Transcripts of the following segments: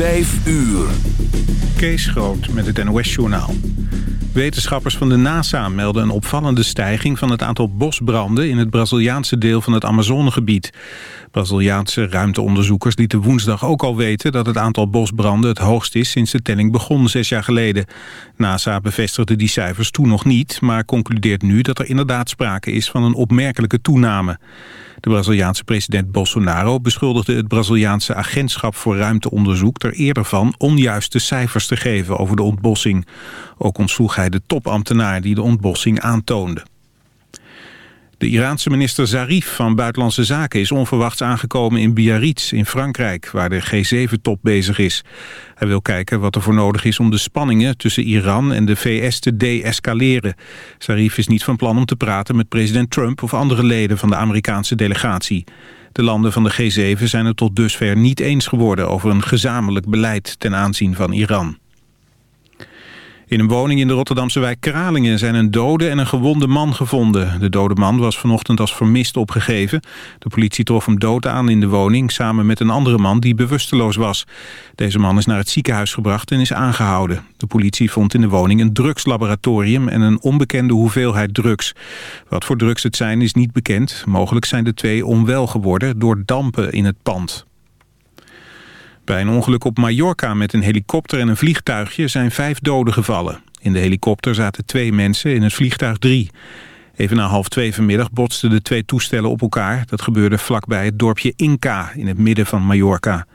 Vijf uur. Kees Groot met het NOS-journaal. Wetenschappers van de NASA melden een opvallende stijging van het aantal bosbranden in het Braziliaanse deel van het Amazonegebied. Braziliaanse ruimteonderzoekers lieten woensdag ook al weten dat het aantal bosbranden het hoogst is sinds de telling begon zes jaar geleden. NASA bevestigde die cijfers toen nog niet, maar concludeert nu dat er inderdaad sprake is van een opmerkelijke toename. De Braziliaanse president Bolsonaro beschuldigde het Braziliaanse agentschap voor ruimteonderzoek er eerder van onjuiste cijfers te geven over de ontbossing. Ook ontsloeg hij de topambtenaar die de ontbossing aantoonde. De Iraanse minister Zarif van Buitenlandse Zaken is onverwachts aangekomen in Biarritz in Frankrijk, waar de G7-top bezig is. Hij wil kijken wat er voor nodig is om de spanningen tussen Iran en de VS te de-escaleren. Zarif is niet van plan om te praten met president Trump of andere leden van de Amerikaanse delegatie. De landen van de G7 zijn het tot dusver niet eens geworden over een gezamenlijk beleid ten aanzien van Iran. In een woning in de Rotterdamse wijk Kralingen zijn een dode en een gewonde man gevonden. De dode man was vanochtend als vermist opgegeven. De politie trof hem dood aan in de woning samen met een andere man die bewusteloos was. Deze man is naar het ziekenhuis gebracht en is aangehouden. De politie vond in de woning een drugslaboratorium en een onbekende hoeveelheid drugs. Wat voor drugs het zijn is niet bekend. Mogelijk zijn de twee onwel geworden door dampen in het pand. Bij een ongeluk op Mallorca met een helikopter en een vliegtuigje zijn vijf doden gevallen. In de helikopter zaten twee mensen, in het vliegtuig drie. Even na half twee vanmiddag botsten de twee toestellen op elkaar. Dat gebeurde vlakbij het dorpje Inca in het midden van Mallorca.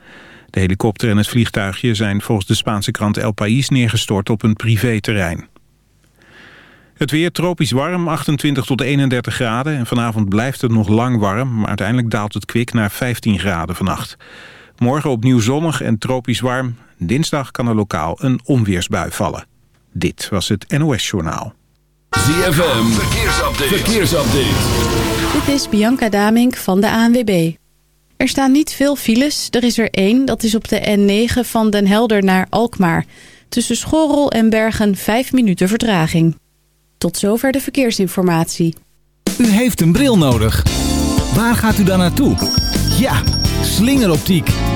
De helikopter en het vliegtuigje zijn volgens de Spaanse krant El País neergestort op een privéterrein. Het weer tropisch warm, 28 tot 31 graden. En vanavond blijft het nog lang warm, maar uiteindelijk daalt het kwik naar 15 graden vannacht. Morgen opnieuw zonnig en tropisch warm. Dinsdag kan er lokaal een onweersbui vallen. Dit was het NOS Journaal. ZFM, verkeersupdate. verkeersupdate. Dit is Bianca Damink van de ANWB. Er staan niet veel files. Er is er één, dat is op de N9 van Den Helder naar Alkmaar. Tussen Schorrel en Bergen 5 minuten vertraging. Tot zover de verkeersinformatie. U heeft een bril nodig. Waar gaat u dan naartoe? Ja Slingeroptiek.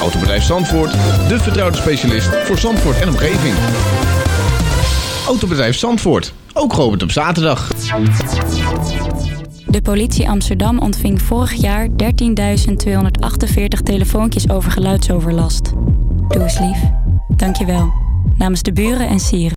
Autobedrijf Zandvoort, de vertrouwde specialist voor Zandvoort en omgeving. Autobedrijf Zandvoort, ook geopend op zaterdag. De politie Amsterdam ontving vorig jaar 13.248 telefoontjes over geluidsoverlast. Doe eens lief. Dankjewel. Namens de buren en sieren.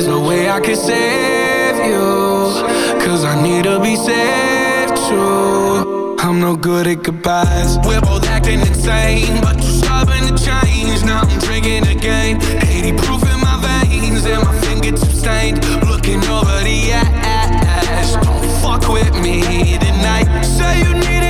there's no way I could save you Cause I need to be saved too. I'm no good at goodbyes. We're both acting insane But you're stubborn to change. Now I'm drinking again. 80 proof in my veins And my fingertips stained. Looking over the ash Don't fuck with me tonight. Say you need it.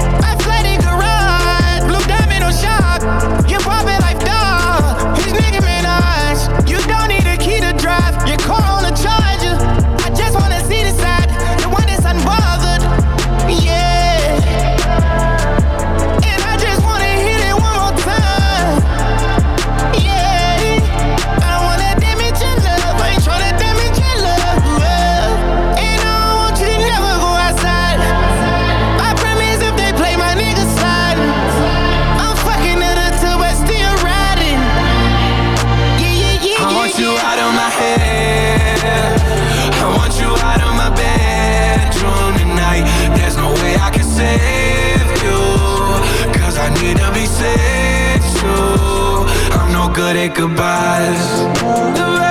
what it could buy us.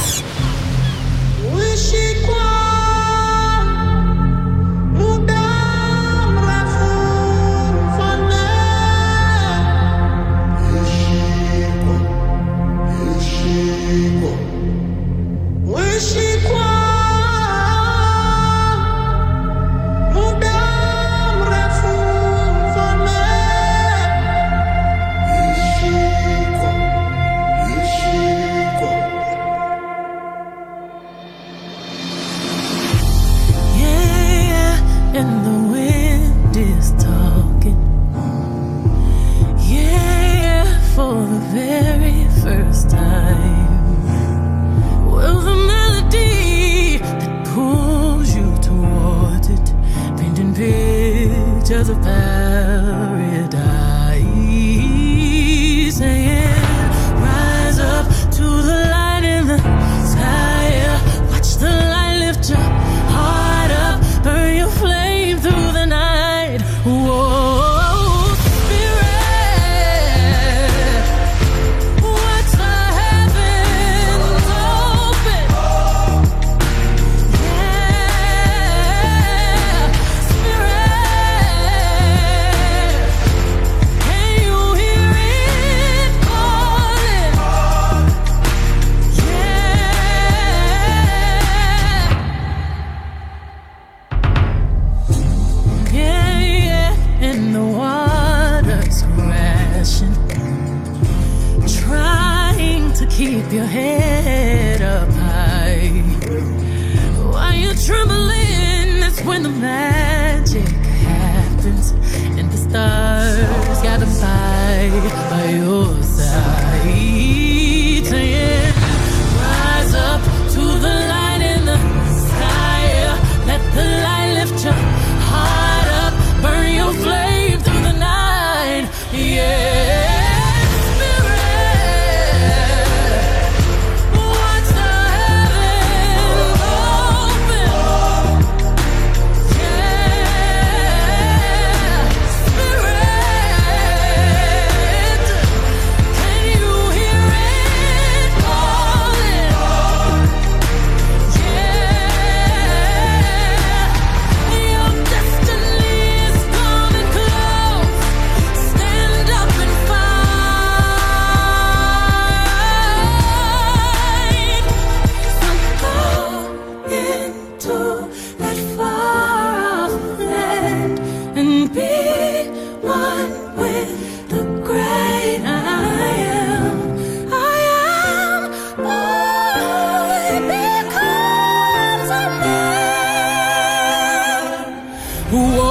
Whoa,